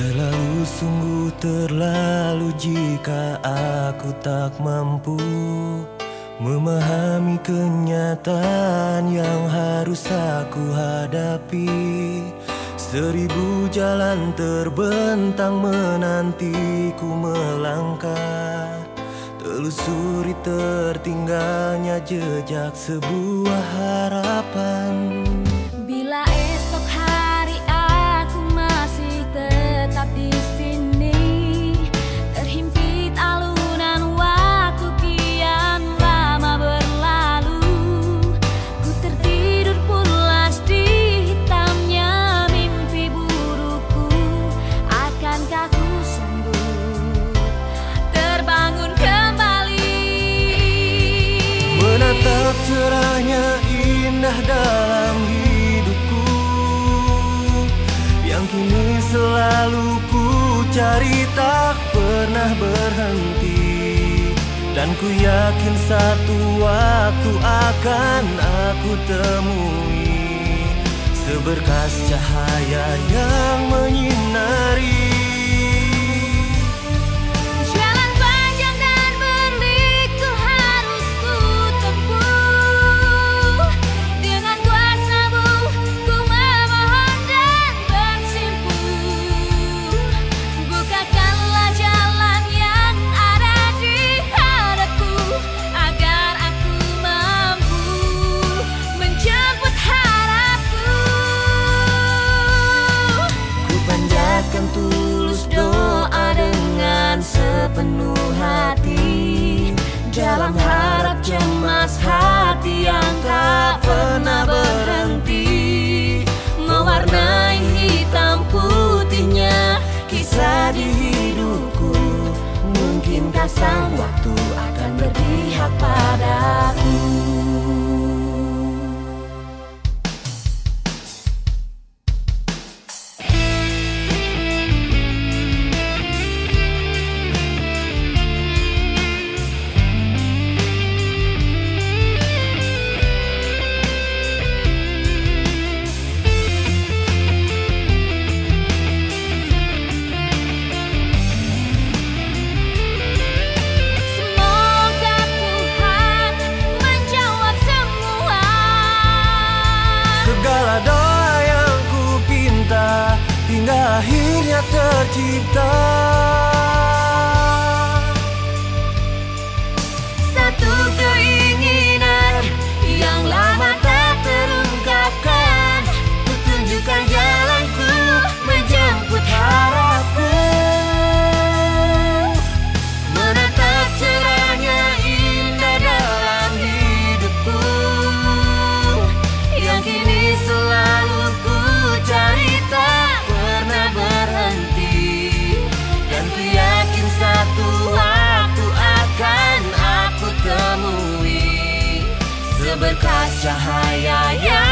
Terlalu sungguh terlalu jika aku tak mampu Memahami kenyataan yang harus aku hadapi. Seribu jalan terbentang menantiku melangkah. Telusuri tertinggalnya jejak sebuah harapan. Cerahnya indah dalam hidupku Yang kini selalu ku cari tak pernah berhenti. Dan ku yakin satu waktu akan aku temui Seberkas cahaya yang menyinari dalam harap cemas hati yang tak pernah berhenti. Mewarnai hitam putihnya kisah di hidupku. Mungkinkah sang waktu akan berpihak padaku akhirnya tercipta berkas cahaya yang